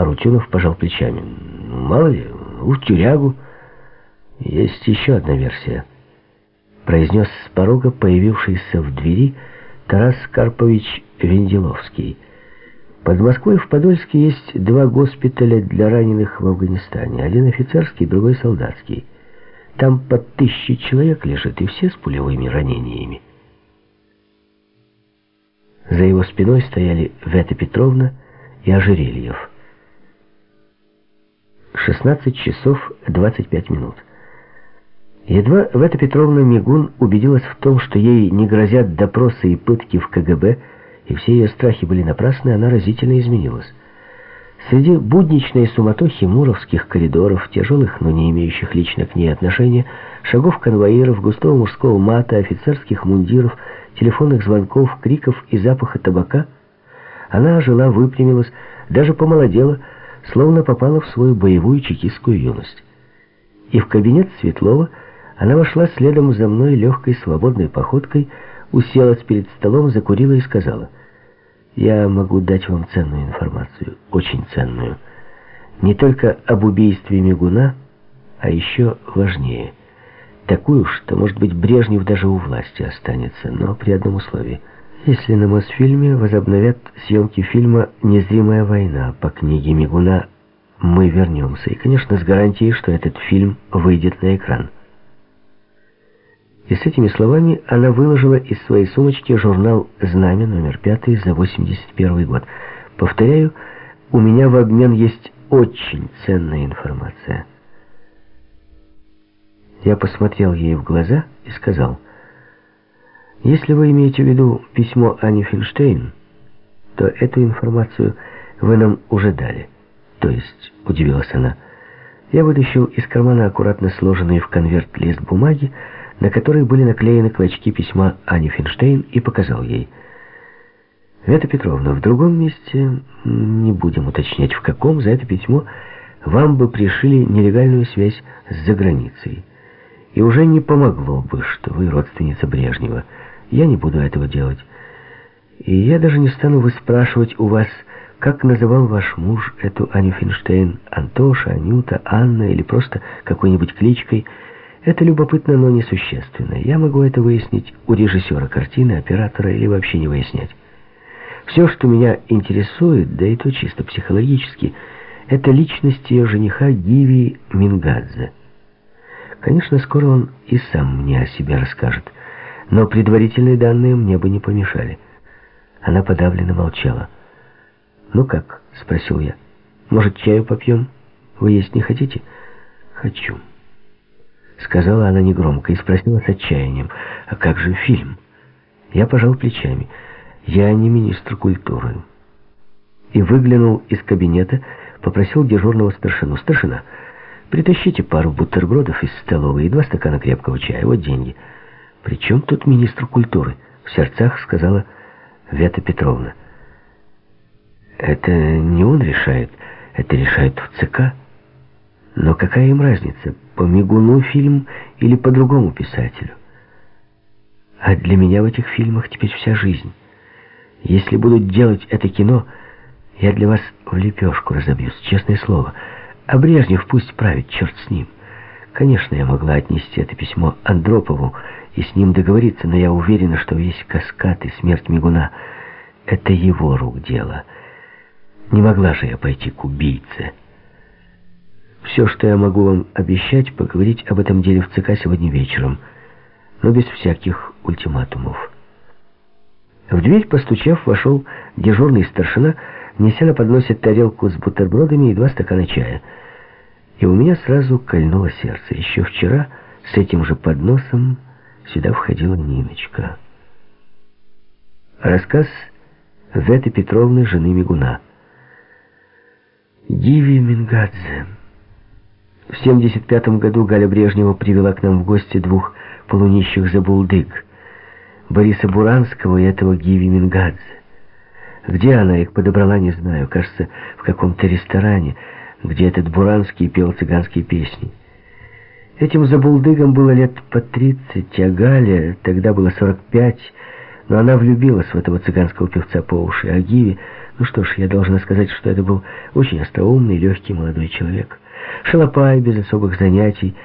Арутюнов пожал плечами. Мало ли, в тюрягу. Есть еще одна версия. Произнес с порога появившийся в двери Тарас Карпович Венделовский. Под Москвой в Подольске есть два госпиталя для раненых в Афганистане. Один офицерский, другой солдатский. Там под тысячи человек лежит, и все с пулевыми ранениями. За его спиной стояли Вета Петровна и Ожерельев. 16 часов 25 минут. Едва Вета Петровна Мигун убедилась в том, что ей не грозят допросы и пытки в КГБ, и все ее страхи были напрасны, она разительно изменилась. Среди будничной суматохи муровских коридоров, тяжелых, но не имеющих лично к ней отношения, шагов конвоиров, густого мужского мата, офицерских мундиров, телефонных звонков, криков и запаха табака, она ожила, выпрямилась, даже помолодела, словно попала в свою боевую чекистскую юность. И в кабинет Светлова она вошла следом за мной легкой свободной походкой, уселась перед столом, закурила и сказала, «Я могу дать вам ценную информацию, очень ценную. Не только об убийстве Мигуна, а еще важнее. Такую, что, может быть, Брежнев даже у власти останется, но при одном условии. Если на Мосфильме возобновят съемки фильма «Незримая война» по книге Мигуна «Мы вернемся», и, конечно, с гарантией, что этот фильм выйдет на экран. И с этими словами она выложила из своей сумочки журнал «Знамя» номер пятый за 81 год. Повторяю, у меня в обмен есть очень ценная информация. Я посмотрел ей в глаза и сказал, «Если вы имеете в виду письмо Ани Финштейн, то эту информацию вы нам уже дали». «То есть», — удивилась она, — я вытащил из кармана аккуратно сложенный в конверт лист бумаги, на которой были наклеены клочки письма Ани Финштейн, и показал ей. «Вета Петровна, в другом месте, не будем уточнять в каком, за это письмо вам бы пришили нелегальную связь с заграницей. И уже не помогло бы, что вы родственница Брежнева. Я не буду этого делать. И я даже не стану выспрашивать у вас, как называл ваш муж эту Аню Финштейн, Антоша, Анюта, Анна или просто какой-нибудь кличкой – это любопытно, но несущественно. Я могу это выяснить у режиссера картины, оператора или вообще не выяснять. Все, что меня интересует, да и то чисто психологически, это личность ее жениха Гиви Мингадзе. Конечно, скоро он и сам мне о себе расскажет, но предварительные данные мне бы не помешали. Она подавленно молчала. «Ну как?» — спросил я. «Может, чаю попьем? Вы есть не хотите?» «Хочу». Сказала она негромко и спросила с отчаянием, «А как же фильм?» Я пожал плечами. «Я не министр культуры». И выглянул из кабинета, попросил дежурного старшину. «Старшина, притащите пару бутербродов из столовой и два стакана крепкого чая. Вот деньги». «При чем тут министр культуры?» В сердцах сказала Вета Петровна. «Это не он решает, это решает в ЦК». Но какая им разница, по Мигуну фильм или по другому писателю? А для меня в этих фильмах теперь вся жизнь. Если будут делать это кино, я для вас в лепешку разобьюсь, честное слово. А Брежнев пусть правит, черт с ним. Конечно, я могла отнести это письмо Андропову и с ним договориться, но я уверена, что весь каскад и смерть Мигуна — это его рук дело. Не могла же я пойти к убийце». Все, что я могу вам обещать, поговорить об этом деле в ЦК сегодня вечером, но без всяких ультиматумов. В дверь, постучав, вошел дежурный старшина, неся на подносе тарелку с бутербродами и два стакана чая. И у меня сразу кольнуло сердце. Еще вчера с этим же подносом сюда входила Ниночка. Рассказ Веты Петровны, жены Мигуна. Диви Мингадзе. В 75 году Галя Брежнева привела к нам в гости двух полунищих забулдык, Бориса Буранского и этого Гиви Мингадзе. Где она их подобрала, не знаю. Кажется, в каком-то ресторане, где этот Буранский пел цыганские песни. Этим забулдыгам было лет по 30, а Галя тогда было 45, но она влюбилась в этого цыганского певца по уши, а Гиви, Ну что ж, я должна сказать, что это был очень остроумный, легкий молодой человек. Шалопай, без особых занятий,